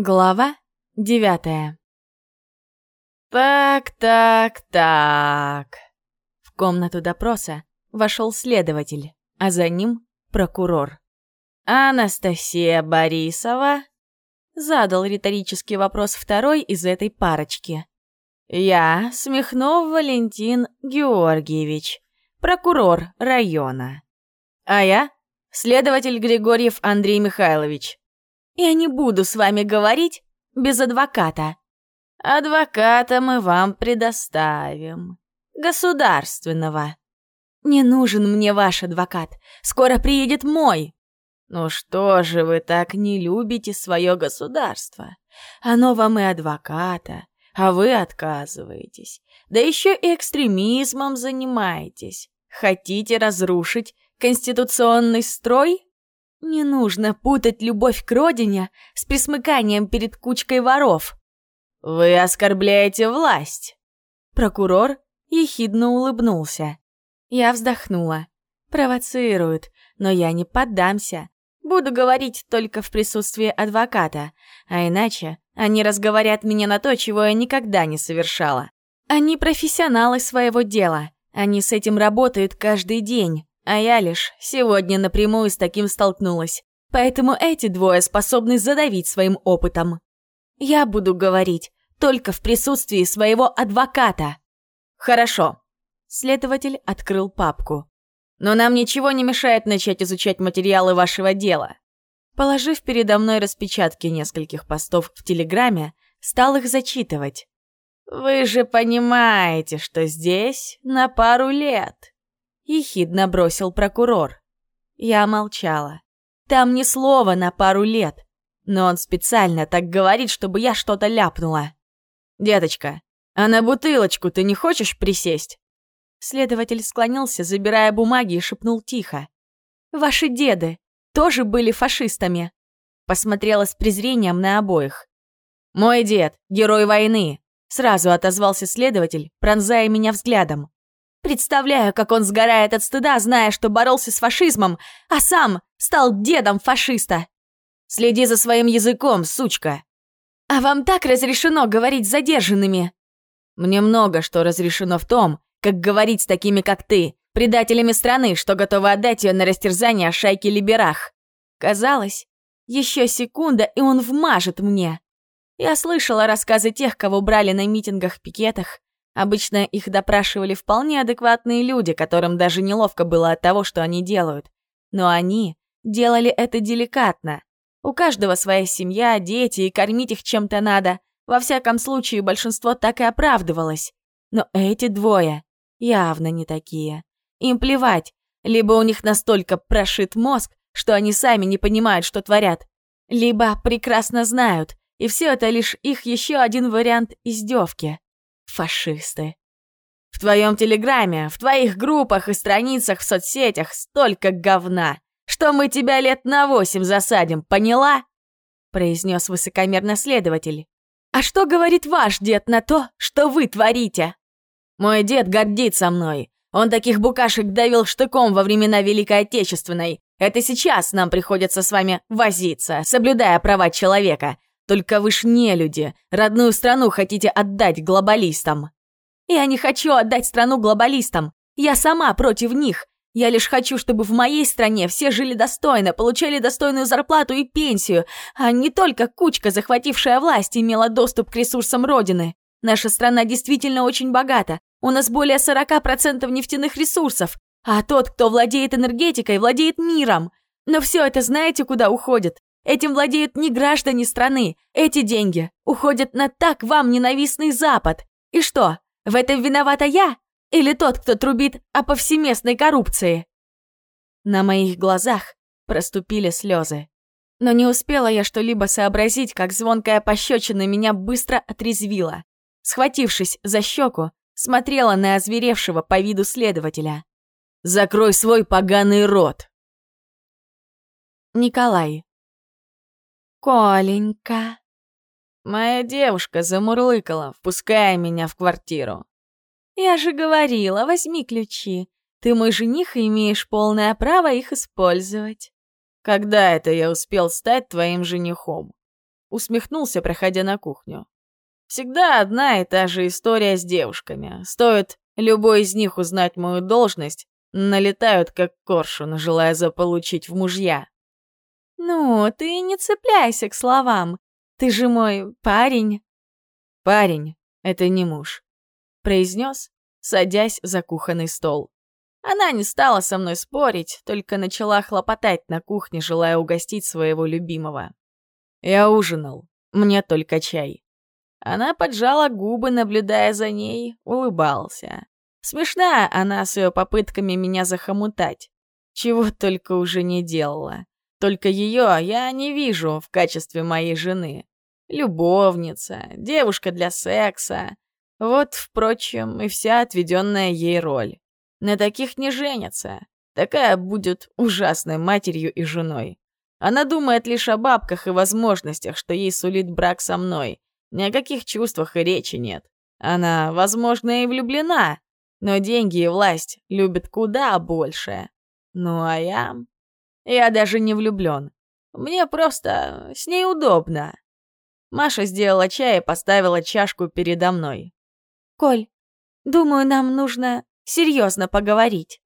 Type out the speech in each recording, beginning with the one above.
Глава девятая «Так, так, так...» В комнату допроса вошел следователь, а за ним прокурор. «Анастасия Борисова?» Задал риторический вопрос второй из этой парочки. «Я Смехнов Валентин Георгиевич, прокурор района. А я следователь Григорьев Андрей Михайлович, я не буду с вами говорить без адвоката. Адвоката мы вам предоставим. Государственного. Не нужен мне ваш адвокат. Скоро приедет мой. Ну что же вы так не любите свое государство? Оно вам и адвоката, а вы отказываетесь. Да еще и экстремизмом занимаетесь. Хотите разрушить конституционный строй? Не нужно путать любовь к родине с присмыканием перед кучкой воров. Вы оскорбляете власть. Прокурор ехидно улыбнулся. Я вздохнула. Провоцируют, но я не поддамся. Буду говорить только в присутствии адвоката, а иначе они разговорят меня на то, чего я никогда не совершала. Они профессионалы своего дела. Они с этим работают каждый день. А я лишь сегодня напрямую с таким столкнулась. Поэтому эти двое способны задавить своим опытом. Я буду говорить только в присутствии своего адвоката. Хорошо. Следователь открыл папку. Но нам ничего не мешает начать изучать материалы вашего дела. Положив передо мной распечатки нескольких постов в Телеграме, стал их зачитывать. «Вы же понимаете, что здесь на пару лет. Ехидно бросил прокурор. Я молчала. Там ни слова на пару лет. Но он специально так говорит, чтобы я что-то ляпнула. «Деточка, а на бутылочку ты не хочешь присесть?» Следователь склонился, забирая бумаги, и шепнул тихо. «Ваши деды тоже были фашистами?» Посмотрела с презрением на обоих. «Мой дед — герой войны!» Сразу отозвался следователь, пронзая меня взглядом. Представляю, как он сгорает от стыда, зная, что боролся с фашизмом, а сам стал дедом фашиста. Следи за своим языком, сучка. А вам так разрешено говорить с задержанными? Мне много что разрешено в том, как говорить с такими, как ты, предателями страны, что готовы отдать ее на растерзание шайки либерах. Казалось, еще секунда, и он вмажет мне. Я слышала рассказы тех, кого брали на митингах-пикетах, Обычно их допрашивали вполне адекватные люди, которым даже неловко было от того, что они делают. Но они делали это деликатно. У каждого своя семья, дети, и кормить их чем-то надо. Во всяком случае, большинство так и оправдывалось. Но эти двое явно не такие. Им плевать, либо у них настолько прошит мозг, что они сами не понимают, что творят, либо прекрасно знают, и все это лишь их еще один вариант издевки. Фашисты. В твоем телеграме, в твоих группах и страницах в соцсетях столько говна, что мы тебя лет на восемь засадим, поняла?» произнес высокомерно следователь. «А что говорит ваш дед на то, что вы творите?» «Мой дед гордится мной. Он таких букашек давил штыком во времена Великой Отечественной. Это сейчас нам приходится с вами возиться, соблюдая права человека. Только вы ж не люди, родную страну хотите отдать глобалистам. Я не хочу отдать страну глобалистам. Я сама против них. Я лишь хочу, чтобы в моей стране все жили достойно, получали достойную зарплату и пенсию, а не только кучка, захватившая власть, имела доступ к ресурсам Родины. Наша страна действительно очень богата. У нас более 40% нефтяных ресурсов, а тот, кто владеет энергетикой, владеет миром. Но все это знаете, куда уходит? Этим владеют не граждане страны. Эти деньги уходят на так вам ненавистный Запад. И что, в этом виновата я? Или тот, кто трубит о повсеместной коррупции? На моих глазах проступили слезы. Но не успела я что-либо сообразить, как звонкая пощечина меня быстро отрезвила. Схватившись за щеку, смотрела на озверевшего по виду следователя. «Закрой свой поганый рот!» Николай. «Коленька!» Моя девушка замурлыкала, впуская меня в квартиру. «Я же говорила, возьми ключи. Ты мой жених и имеешь полное право их использовать». «Когда это я успел стать твоим женихом?» усмехнулся, проходя на кухню. Всегда одна и та же история с девушками. Стоит любой из них узнать мою должность, налетают как коршун, желая заполучить в мужья. «Ну, ты не цепляйся к словам. Ты же мой парень». «Парень — это не муж», — произнес, садясь за кухонный стол. Она не стала со мной спорить, только начала хлопотать на кухне, желая угостить своего любимого. Я ужинал, мне только чай. Она поджала губы, наблюдая за ней, улыбался. Смешная она с ее попытками меня захомутать. Чего только уже не делала. Только ее я не вижу в качестве моей жены. Любовница, девушка для секса. Вот, впрочем, и вся отведенная ей роль. На таких не женятся. Такая будет ужасной матерью и женой. Она думает лишь о бабках и возможностях, что ей сулит брак со мной. Ни о каких чувствах и речи нет. Она, возможно, и влюблена, но деньги и власть любят куда больше. Ну а я... Я даже не влюблен. Мне просто с ней удобно. Маша сделала чай и поставила чашку передо мной. «Коль, думаю, нам нужно серьезно поговорить».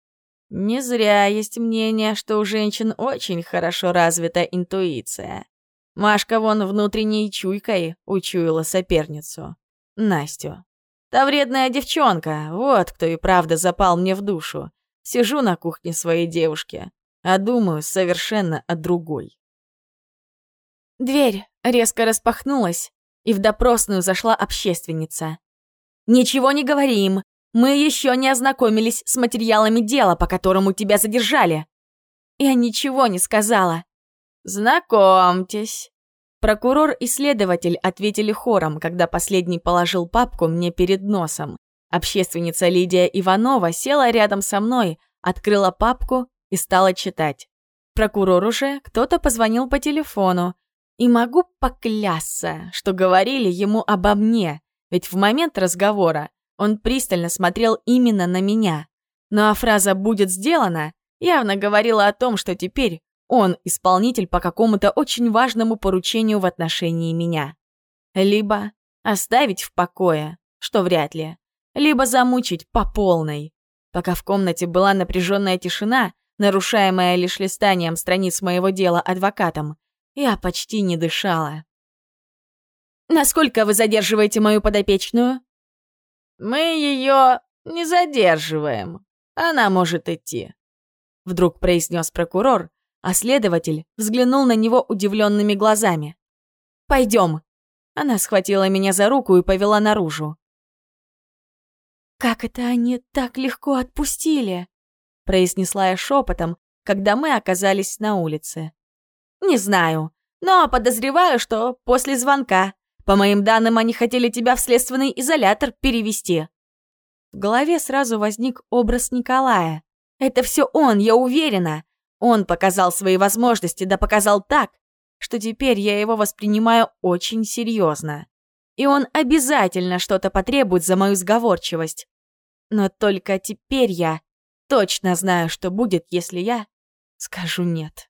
Не зря есть мнение, что у женщин очень хорошо развита интуиция. Машка вон внутренней чуйкой учуяла соперницу. Настю. Та вредная девчонка, вот кто и правда запал мне в душу. Сижу на кухне своей девушки, а думаю совершенно о другой. Дверь резко распахнулась, и в допросную зашла общественница. «Ничего не говорим. Мы еще не ознакомились с материалами дела, по которому тебя задержали». Я ничего не сказала. «Знакомьтесь». Прокурор и следователь ответили хором, когда последний положил папку мне перед носом. Общественница Лидия Иванова села рядом со мной, открыла папку и стала читать. Прокурор уже кто-то позвонил по телефону, и могу поклясться, что говорили ему обо мне, ведь в момент разговора он пристально смотрел именно на меня. Ну а фраза «будет сделано» явно говорила о том, что теперь он исполнитель по какому-то очень важному поручению в отношении меня. Либо оставить в покое, что вряд ли, либо замучить по полной. Пока в комнате была напряженная тишина, нарушаемая лишь листанием страниц моего дела адвокатом, я почти не дышала. «Насколько вы задерживаете мою подопечную?» «Мы ее не задерживаем. Она может идти», — вдруг произнес прокурор, а следователь взглянул на него удивленными глазами. «Пойдем». Она схватила меня за руку и повела наружу. «Как это они так легко отпустили?» Произнесла я шепотом, когда мы оказались на улице. «Не знаю, но подозреваю, что после звонка. По моим данным, они хотели тебя в следственный изолятор перевести». В голове сразу возник образ Николая. «Это все он, я уверена. Он показал свои возможности, да показал так, что теперь я его воспринимаю очень серьезно. И он обязательно что-то потребует за мою сговорчивость. Но только теперь я точно знаю, что будет, если я скажу «нет».